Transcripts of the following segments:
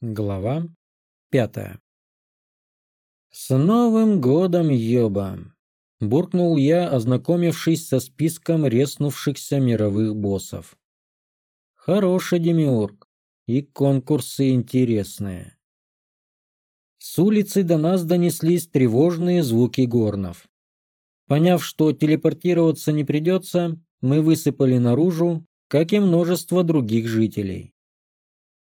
Глава пятая «С Новым годом, ёба!» – буркнул я, ознакомившись со списком резнувшихся мировых боссов. «Хороший демиург, и конкурсы интересные». С улицы до нас донеслись тревожные звуки горнов. Поняв, что телепортироваться не придется, мы высыпали наружу, как и множество других жителей.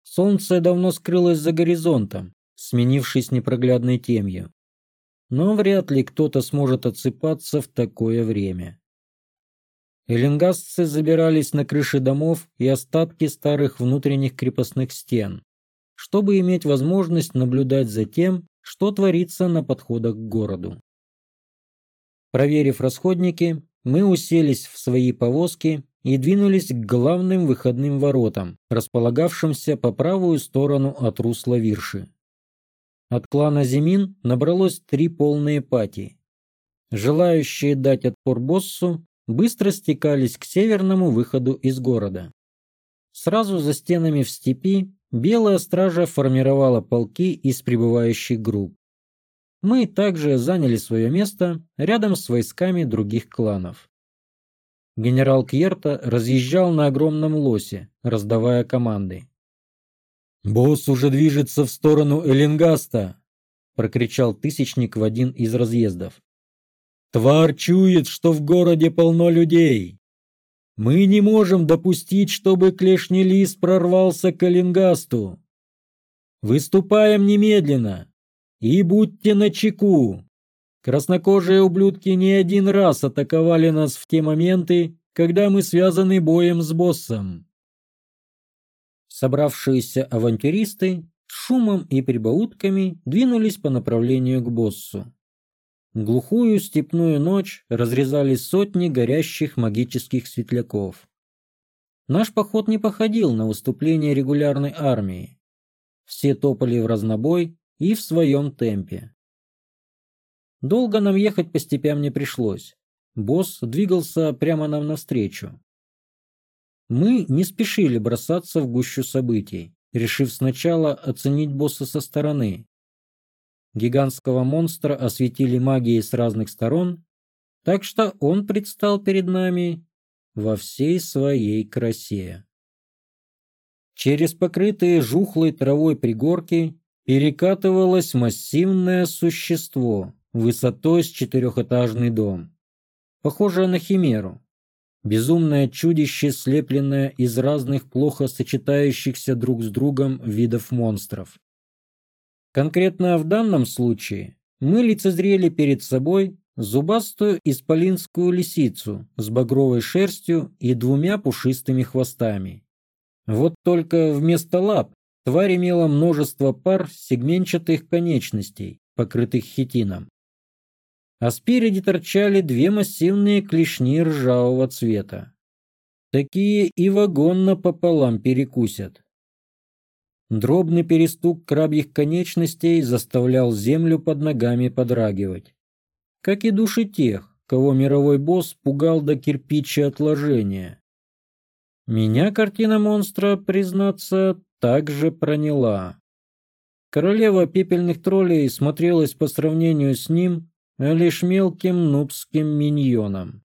Солнце давно скрылось за горизонтом, сменившись непроглядной темью. Но вряд ли кто-то сможет отсыпаться в такое время. Эллингасцы забирались на крыши домов и остатки старых внутренних крепостных стен, чтобы иметь возможность наблюдать за тем, что творится на подходах к городу. Проверив расходники, мы уселись в свои повозки и двинулись к главным выходным воротам, располагавшимся по правую сторону от русла Вирши. От клана Зимин набралось три полные пати. Желающие дать отпор боссу быстро стекались к северному выходу из города. Сразу за стенами в степи Белая Стража формировала полки из прибывающих групп. Мы также заняли свое место рядом с войсками других кланов. Генерал Кьерта разъезжал на огромном лосе, раздавая команды. «Босс уже движется в сторону Эллингаста!» — прокричал Тысячник в один из разъездов. «Тварь чует, что в городе полно людей. Мы не можем допустить, чтобы клешний лис прорвался к Эллингасту. Выступаем немедленно и будьте начеку. Краснокожие ублюдки не один раз атаковали нас в те моменты, когда мы связаны боем с боссом. Собравшиеся авантюристы шумом и прибаутками двинулись по направлению к боссу. Глухую степную ночь разрезали сотни горящих магических светляков. Наш поход не походил на выступление регулярной армии. Все топали в разнобой и в своем темпе. Долго нам ехать по степям не пришлось. Босс двигался прямо нам навстречу. Мы не спешили бросаться в гущу событий, решив сначала оценить босса со стороны. Гигантского монстра осветили магией с разных сторон, так что он предстал перед нами во всей своей красе. Через покрытые жухлой травой пригорки перекатывалось массивное существо, высотой с четырехэтажный дом. Похожее на химеру. Безумное чудище, слепленное из разных плохо сочетающихся друг с другом видов монстров. Конкретно в данном случае мы лицезрели перед собой зубастую исполинскую лисицу с багровой шерстью и двумя пушистыми хвостами. Вот только вместо лап тварь имела множество пар сегменчатых конечностей, покрытых хитином а спереди торчали две массивные клешни ржавого цвета. Такие и вагон напополам перекусят. Дробный перестук крабьих конечностей заставлял землю под ногами подрагивать. Как и души тех, кого мировой босс пугал до кирпича отложения. Меня картина монстра, признаться, также проняла. Королева пепельных троллей смотрелась по сравнению с ним лишь мелким нубским миньоном.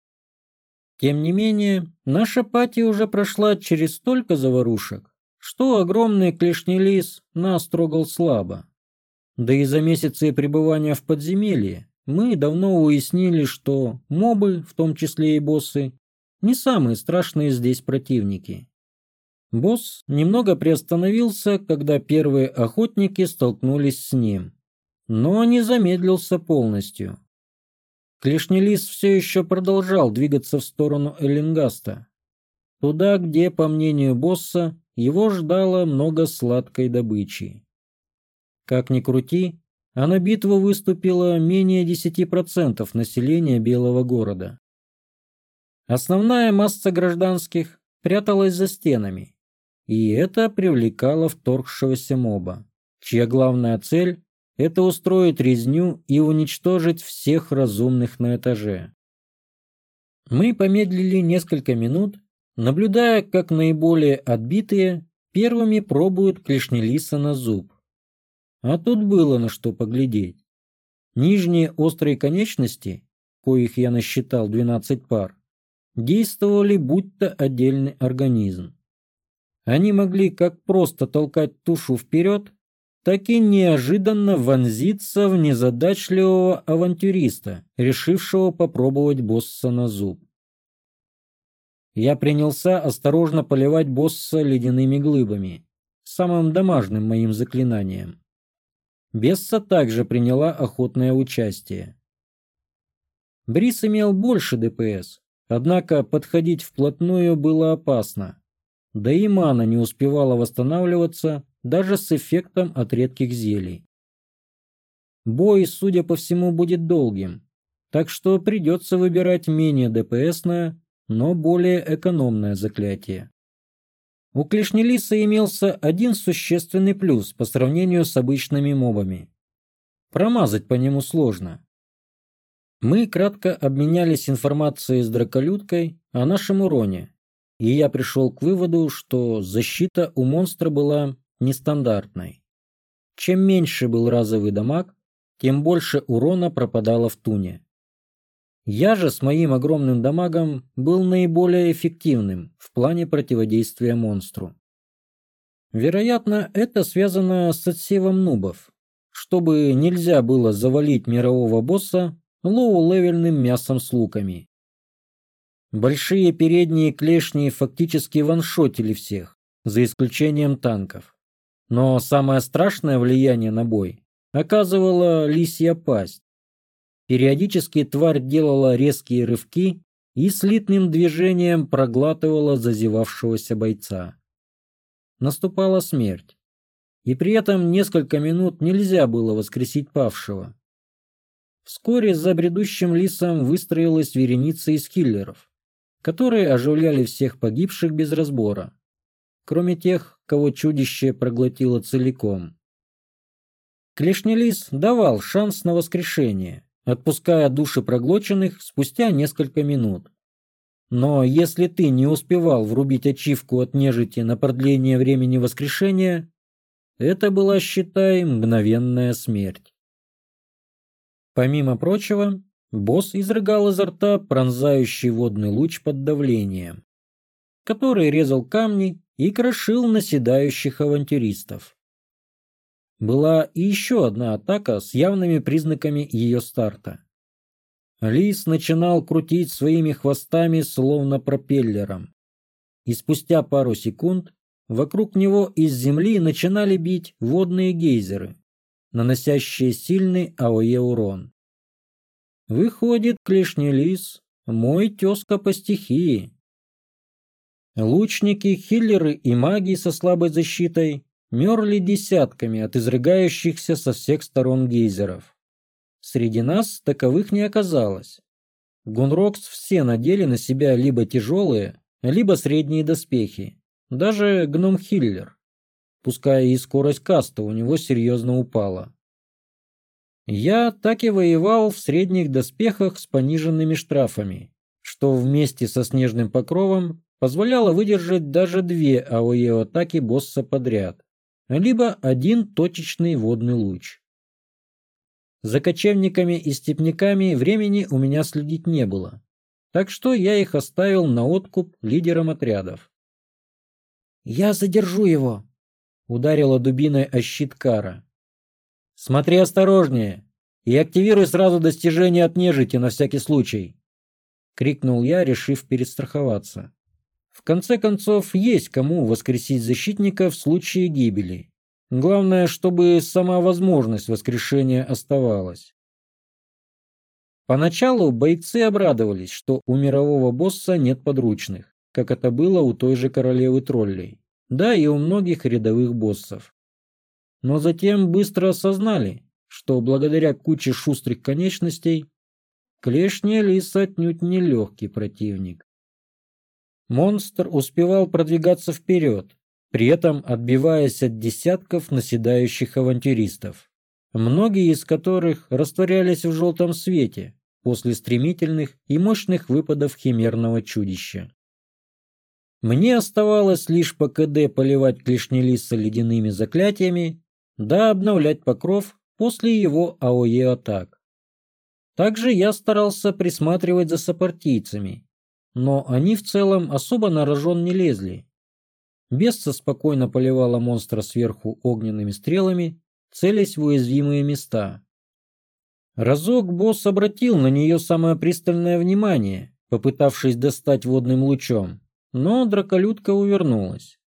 Тем не менее, наша пати уже прошла через столько заварушек, что огромный клешний лис нас трогал слабо. Да и за месяцы пребывания в подземелье мы давно уяснили, что мобы, в том числе и боссы, не самые страшные здесь противники. Босс немного приостановился, когда первые охотники столкнулись с ним но не замедлился полностью. Клешнелис все еще продолжал двигаться в сторону Эллингаста, туда, где, по мнению босса, его ждало много сладкой добычи. Как ни крути, а на битву выступило менее 10% населения Белого города. Основная масса гражданских пряталась за стенами, и это привлекало вторгшегося моба, чья главная цель это устроить резню и уничтожить всех разумных на этаже. Мы помедлили несколько минут, наблюдая, как наиболее отбитые первыми пробуют клешнелиса на зуб, А тут было на что поглядеть. Нижние острые конечности, коих я насчитал 12 пар, действовали будто отдельный организм. Они могли как просто толкать тушу вперед, так и неожиданно вонзиться в незадачливого авантюриста, решившего попробовать босса на зуб. Я принялся осторожно поливать босса ледяными глыбами, самым домашним моим заклинанием. Бесса также приняла охотное участие. Брис имел больше ДПС, однако подходить вплотную было опасно. Да и мана не успевала восстанавливаться даже с эффектом от редких зелий. Бой, судя по всему, будет долгим, так что придется выбирать менее ДПСное, но более экономное заклятие. У Клешнелиса имелся один существенный плюс по сравнению с обычными мобами. Промазать по нему сложно. Мы кратко обменялись информацией с драколюткой о нашем уроне, и я пришел к выводу, что защита у монстра была нестандартной. Чем меньше был разовый дамаг, тем больше урона пропадало в туне. Я же с моим огромным дамагом был наиболее эффективным в плане противодействия монстру. Вероятно, это связано с отсевом нубов, чтобы нельзя было завалить мирового босса лоу-левельным мясом с луками. Большие передние клешни фактически ваншотили всех, за исключением танков. Но самое страшное влияние на бой оказывала лисья пасть. Периодически тварь делала резкие рывки и слитным движением проглатывала зазевавшегося бойца. Наступала смерть. И при этом несколько минут нельзя было воскресить павшего. Вскоре за бредущим лисом выстроилась вереница из киллеров, которые оживляли всех погибших без разбора кроме тех, кого чудище проглотило целиком. Клешнелис давал шанс на воскрешение, отпуская души проглоченных спустя несколько минут. Но если ты не успевал врубить ачивку от нежити на продление времени воскрешения, это была, считай, мгновенная смерть. Помимо прочего, босс изрыгал изо рта пронзающий водный луч под давлением, который резал камни и крошил наседающих авантюристов. Была и еще одна атака с явными признаками ее старта. Лис начинал крутить своими хвостами словно пропеллером. И спустя пару секунд вокруг него из земли начинали бить водные гейзеры, наносящие сильный АОЕ урон. Выходит, клешний лис – мой тезка по стихии. Лучники, хиллеры и маги со слабой защитой мерли десятками от изрыгающихся со всех сторон гейзеров. Среди нас таковых не оказалось. Гунрокс все надели на себя либо тяжелые, либо средние доспехи. Даже гном-хиллер. Пускай и скорость каста у него серьезно упала. Я так и воевал в средних доспехах с пониженными штрафами, что вместе со снежным покровом позволяло выдержать даже две АОЕ атаки босса подряд, либо один точечный водный луч. За кочевниками и степняками времени у меня следить не было, так что я их оставил на откуп лидерам отрядов. «Я задержу его!» — ударила дубиной о щит Кара. «Смотри осторожнее и активируй сразу достижение от нежити на всякий случай!» — крикнул я, решив перестраховаться. В конце концов, есть кому воскресить защитника в случае гибели. Главное, чтобы сама возможность воскрешения оставалась. Поначалу бойцы обрадовались, что у мирового босса нет подручных, как это было у той же королевы троллей, да и у многих рядовых боссов. Но затем быстро осознали, что благодаря куче шустрых конечностей Клешня Лис отнюдь не легкий противник. Монстр успевал продвигаться вперед, при этом отбиваясь от десятков наседающих авантюристов, многие из которых растворялись в желтом свете после стремительных и мощных выпадов химерного чудища. Мне оставалось лишь по КД поливать клешнелиса ледяными заклятиями да обновлять покров после его АОЕ атак. Также я старался присматривать за сопартийцами, но они в целом особо на рожон не лезли. Бесса спокойно поливала монстра сверху огненными стрелами, целясь в уязвимые места. Разок босс обратил на нее самое пристальное внимание, попытавшись достать водным лучом, но драколюдка увернулась.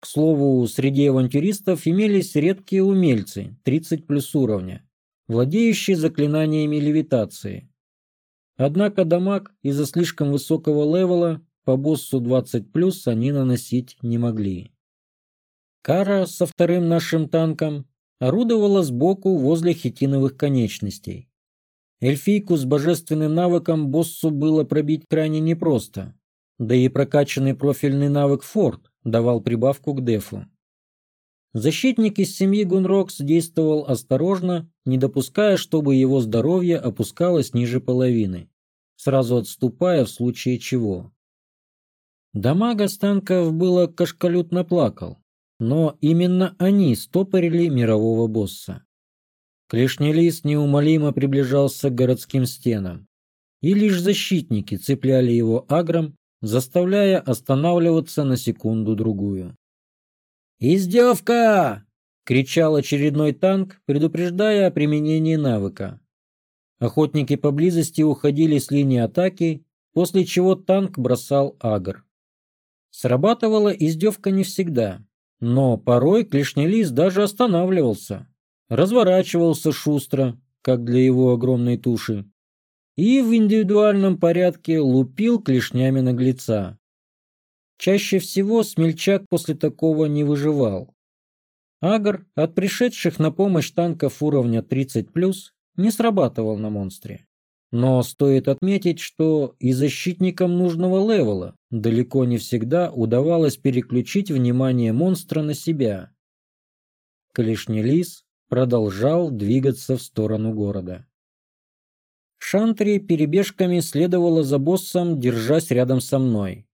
К слову, среди авантюристов имелись редкие умельцы 30 плюс уровня, владеющие заклинаниями левитации. Однако дамаг из-за слишком высокого левела по боссу 20 плюс они наносить не могли. Кара со вторым нашим танком орудовала сбоку возле хитиновых конечностей. Эльфийку с божественным навыком боссу было пробить крайне непросто, да и прокачанный профильный навык Форд давал прибавку к дефу. Защитник из семьи Гунрокс действовал осторожно, не допуская, чтобы его здоровье опускалось ниже половины, сразу отступая в случае чего. Дамага Станков было кашкалютно плакал, но именно они стопорили мирового босса. Клешний лист неумолимо приближался к городским стенам, и лишь защитники цепляли его агром заставляя останавливаться на секунду-другую. «Издевка!» — кричал очередной танк, предупреждая о применении навыка. Охотники поблизости уходили с линии атаки, после чего танк бросал агр. Срабатывала издевка не всегда, но порой клешнелист даже останавливался, разворачивался шустро, как для его огромной туши, и в индивидуальном порядке лупил клешнями наглеца. Чаще всего смельчак после такого не выживал. Агр от пришедших на помощь танков уровня 30+, не срабатывал на монстре. Но стоит отметить, что и защитникам нужного левела далеко не всегда удавалось переключить внимание монстра на себя. Клешний лис продолжал двигаться в сторону города. Шантри перебежками следовала за боссом, держась рядом со мной.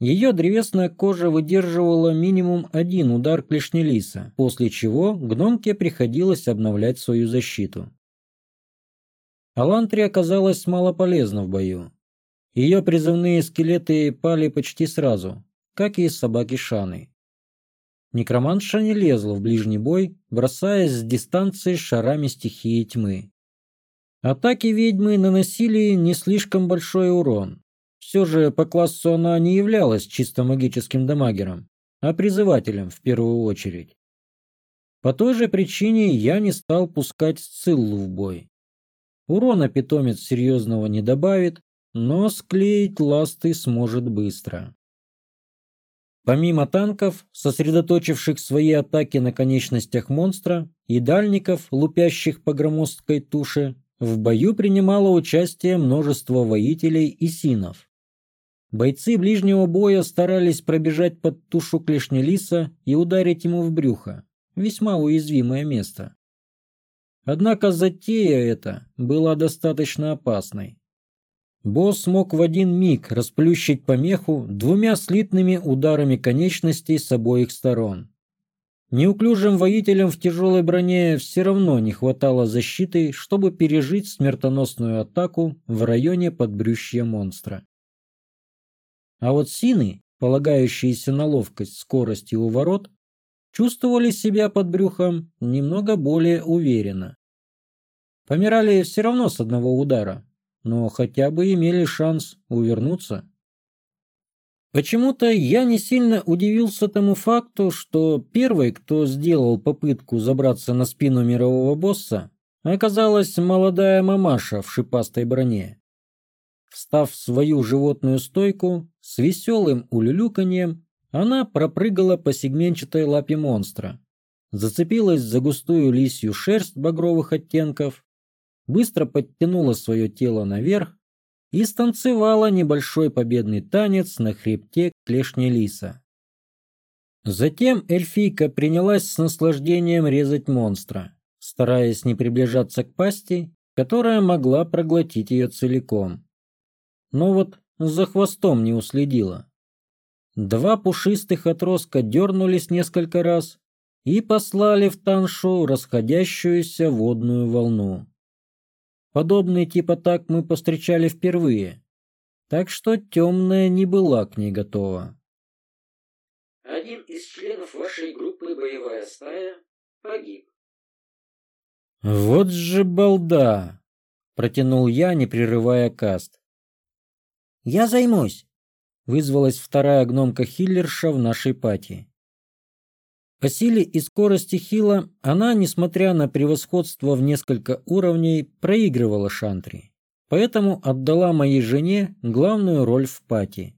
Ее древесная кожа выдерживала минимум один удар клешнелиса, после чего гномке приходилось обновлять свою защиту. Алантри оказалась мало полезна в бою. Ее призывные скелеты пали почти сразу, как и собаки Шаны. Некроманша не лезла в ближний бой, бросаясь с дистанции шарами стихии тьмы. Атаки ведьмы наносили не слишком большой урон. Все же по классу она не являлась чисто магическим дамагером, а призывателем в первую очередь. По той же причине я не стал пускать Сциллу в бой. Урона питомец серьезного не добавит, но склеить ласты сможет быстро. Помимо танков, сосредоточивших свои атаки на конечностях монстра, и дальников, лупящих по громоздкой туше, в бою принимало участие множество воителей и синов. Бойцы ближнего боя старались пробежать под тушу клешнелиса и ударить ему в брюхо, весьма уязвимое место. Однако затея эта была достаточно опасной. Босс мог в один миг расплющить помеху двумя слитными ударами конечностей с обоих сторон. Неуклюжим воителям в тяжелой броне все равно не хватало защиты, чтобы пережить смертоносную атаку в районе подбрюшья монстра. А вот сины, полагающиеся на ловкость, скорость и уворот, чувствовали себя под брюхом немного более уверенно. Помирали все равно с одного удара, но хотя бы имели шанс увернуться. Почему-то я не сильно удивился тому факту, что первой, кто сделал попытку забраться на спину мирового босса, оказалась молодая мамаша в шипастой броне. Встав в свою животную стойку, с веселым улюлюканьем, она пропрыгала по сегменчатой лапе монстра, зацепилась за густую лисью шерсть багровых оттенков, быстро подтянула свое тело наверх и станцевала небольшой победный танец на хребте клешни лиса. Затем эльфийка принялась с наслаждением резать монстра, стараясь не приближаться к пасти, которая могла проглотить ее целиком. Но вот за хвостом не уследила. Два пушистых отростка дернулись несколько раз, и послали в Таншу расходящуюся водную волну. Подобный тип атак мы повстречали впервые, так что темная не была к ней готова. Один из членов вашей группы «Боевая стая» погиб. «Вот же балда!» — протянул я, не прерывая каст. «Я займусь!» — вызвалась вторая гномка-хиллерша в нашей пати. По силе и скорости хила она, несмотря на превосходство в несколько уровней, проигрывала Шантри, поэтому отдала моей жене главную роль в пати.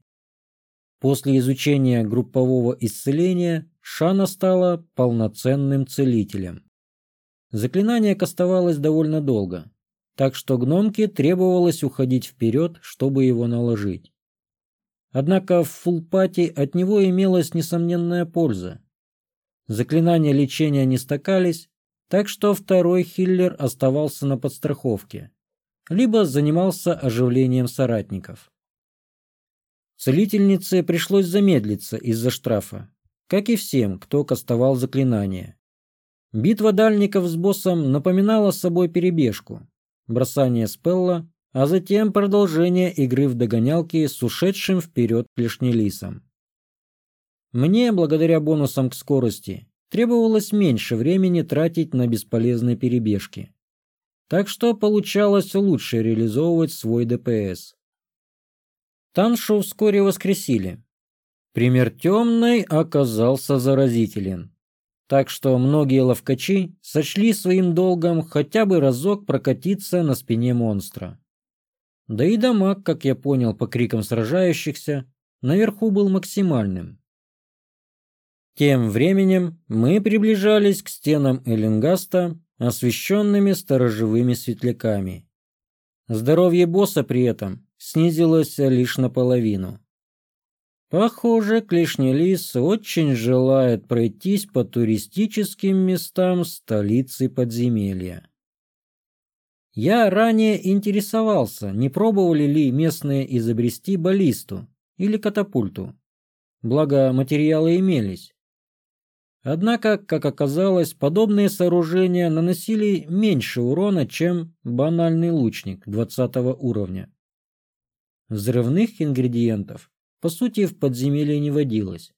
После изучения группового исцеления Шана стала полноценным целителем. Заклинание кастовалось довольно долго, так что гномке требовалось уходить вперед, чтобы его наложить. Однако в фулпати от него имелась несомненная польза. Заклинания лечения не стакались, так что второй хиллер оставался на подстраховке, либо занимался оживлением соратников. Целительнице пришлось замедлиться из-за штрафа, как и всем, кто кастовал заклинания. Битва дальников с боссом напоминала собой перебежку, бросание спелла, а затем продолжение игры в догонялки с ушедшим вперед клешнелисом. Мне, благодаря бонусам к скорости, требовалось меньше времени тратить на бесполезные перебежки. Так что получалось лучше реализовывать свой ДПС. Таншу вскоре воскресили. Пример темной оказался заразителен. Так что многие ловкачи сочли своим долгом хотя бы разок прокатиться на спине монстра. Да и дамаг, как я понял по крикам сражающихся, наверху был максимальным. Тем временем мы приближались к стенам Эллингаста, освещенными сторожевыми светляками. Здоровье босса при этом снизилось лишь наполовину. Похоже, Клешний Лис очень желает пройтись по туристическим местам столицы подземелья. Я ранее интересовался, не пробовали ли местные изобрести баллисту или катапульту. Благо, материалы имелись. Однако, как оказалось, подобные сооружения наносили меньше урона, чем банальный лучник 20 уровня. Взрывных ингредиентов, по сути, в подземелье не водилось.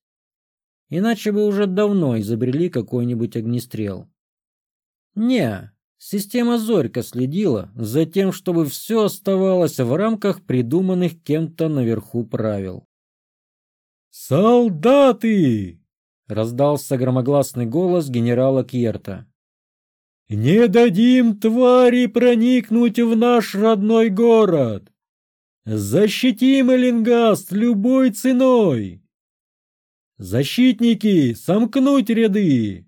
Иначе бы уже давно изобрели какой-нибудь огнестрел. Не, система Зорька следила за тем, чтобы все оставалось в рамках придуманных кем-то наверху правил. «Солдаты!» раздался громогласный голос генерала Кьерта. «Не дадим твари проникнуть в наш родной город! Защитим Эллингаст любой ценой! Защитники, сомкнуть ряды!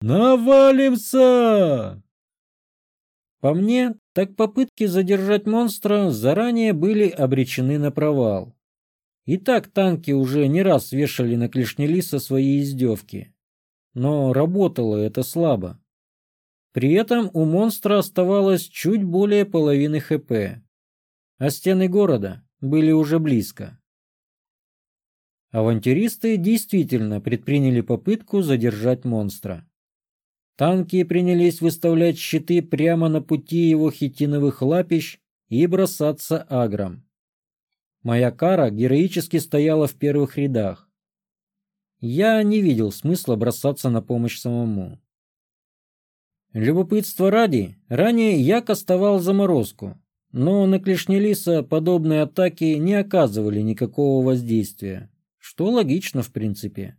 Навалимся!» По мне, так попытки задержать монстра заранее были обречены на провал. И так танки уже не раз вешали на Клешнелиса свои издевки. Но работало это слабо. При этом у монстра оставалось чуть более половины ХП, а стены города были уже близко. Авантюристы действительно предприняли попытку задержать монстра. Танки принялись выставлять щиты прямо на пути его хитиновых лапищ и бросаться агром. Моя кара героически стояла в первых рядах. Я не видел смысла бросаться на помощь самому. Любопытство ради, ранее я кастовал заморозку, но на Клешнелиса подобные атаки не оказывали никакого воздействия, что логично в принципе.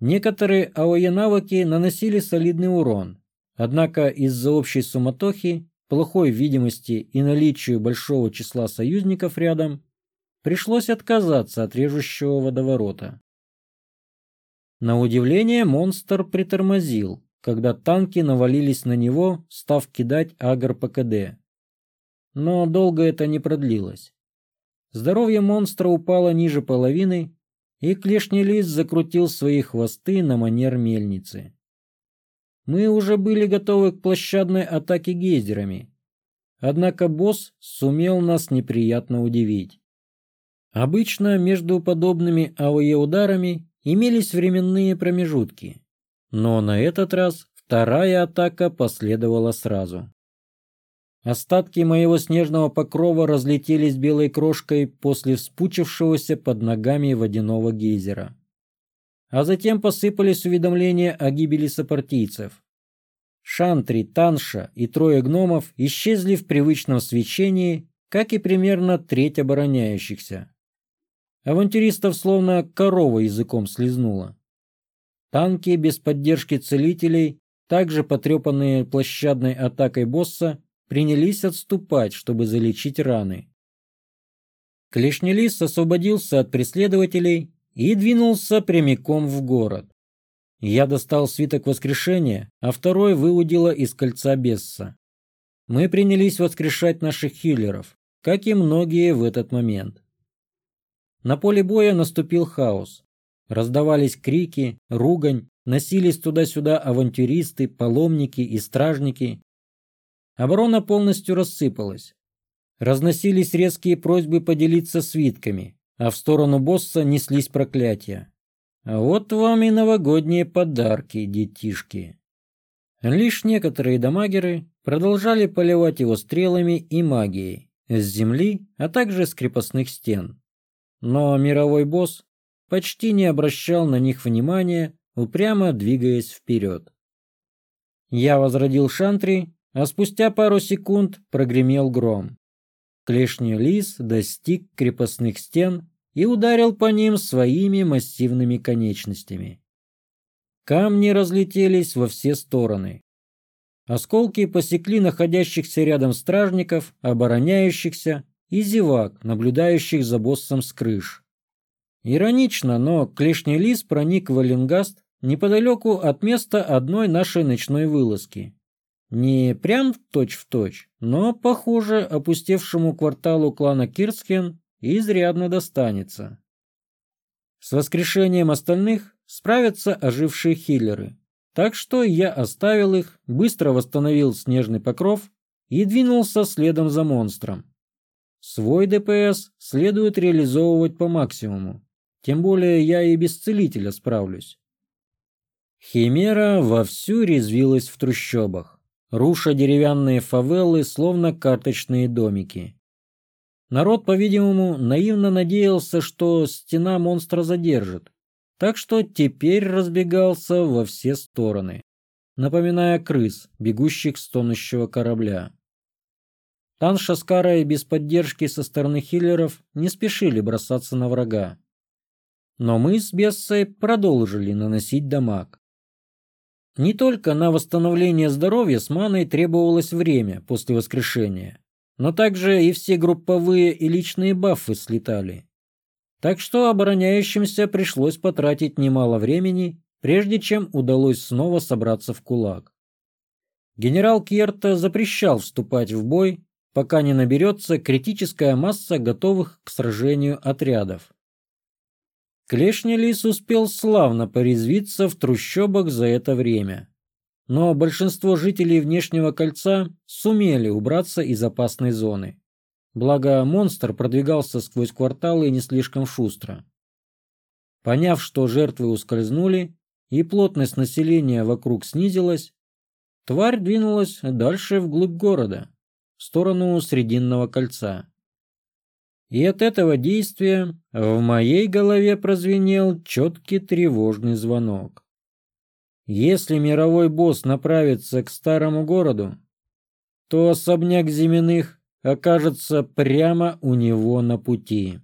Некоторые АОЕ-навыки наносили солидный урон, однако из-за общей суматохи, плохой видимости и наличия большого числа союзников рядом, пришлось отказаться от режущего водоворота. На удивление монстр притормозил, когда танки навалились на него, став кидать агр ПКД. Но долго это не продлилось. Здоровье монстра упало ниже половины, и клешний лист закрутил свои хвосты на манер мельницы. Мы уже были готовы к площадной атаке гейзерами, однако босс сумел нас неприятно удивить. Обычно между подобными АОЕ-ударами имелись временные промежутки, но на этот раз вторая атака последовала сразу. Остатки моего снежного покрова разлетелись белой крошкой после вспучившегося под ногами водяного гейзера. А затем посыпались уведомления о гибели сопартийцев. Шантри, Танша и трое гномов исчезли в привычном свечении, как и примерно треть обороняющихся. Авантюристов словно корова языком слезнула. Танки без поддержки целителей, также потрепанные площадной атакой босса, принялись отступать, чтобы залечить раны. Клешнелис освободился от преследователей и двинулся прямиком в город. Я достал свиток воскрешения, а второй выудила из кольца Бесса. Мы принялись воскрешать наших хиллеров, как и многие в этот момент. На поле боя наступил хаос. Раздавались крики, ругань, носились туда-сюда авантюристы, паломники и стражники, Оборона полностью рассыпалась. Разносились резкие просьбы поделиться свитками, а в сторону босса неслись проклятия. А вот вам и новогодние подарки, детишки. Лишь некоторые дамагеры продолжали поливать его стрелами и магией с земли, а также с крепостных стен. Но мировой босс почти не обращал на них внимания, упрямо двигаясь вперед. Я возродил Шантри а спустя пару секунд прогремел гром. Клешний лис достиг крепостных стен и ударил по ним своими массивными конечностями. Камни разлетелись во все стороны. Осколки посекли находящихся рядом стражников, обороняющихся и зевак, наблюдающих за боссом с крыш. Иронично, но клешний лис проник в Оленгаст неподалеку от места одной нашей ночной вылазки. Не прям точь-в-точь, но, похоже, опустевшему кварталу клана Кирскен изрядно достанется. С воскрешением остальных справятся ожившие хиллеры. Так что я оставил их, быстро восстановил снежный покров и двинулся следом за монстром. Свой ДПС следует реализовывать по максимуму. Тем более я и без целителя справлюсь. Химера вовсю резвилась в трущобах руша деревянные фавелы, словно карточные домики. Народ, по-видимому, наивно надеялся, что стена монстра задержит, так что теперь разбегался во все стороны, напоминая крыс, бегущих с тонущего корабля. Танша с Карой без поддержки со стороны хиллеров не спешили бросаться на врага. Но мы с Бессой продолжили наносить дамаг. Не только на восстановление здоровья с маной требовалось время после воскрешения, но также и все групповые и личные бафы слетали. Так что обороняющимся пришлось потратить немало времени, прежде чем удалось снова собраться в кулак. Генерал Кьерта запрещал вступать в бой, пока не наберется критическая масса готовых к сражению отрядов. Клешня лис успел славно порезвиться в трущобах за это время. Но большинство жителей внешнего кольца сумели убраться из опасной зоны. Благо, монстр продвигался сквозь кварталы не слишком шустро. Поняв, что жертвы ускользнули и плотность населения вокруг снизилась, тварь двинулась дальше вглубь города, в сторону Срединного кольца. И от этого действия в моей голове прозвенел четкий тревожный звонок. Если мировой босс направится к старому городу, то особняк Зиминых окажется прямо у него на пути.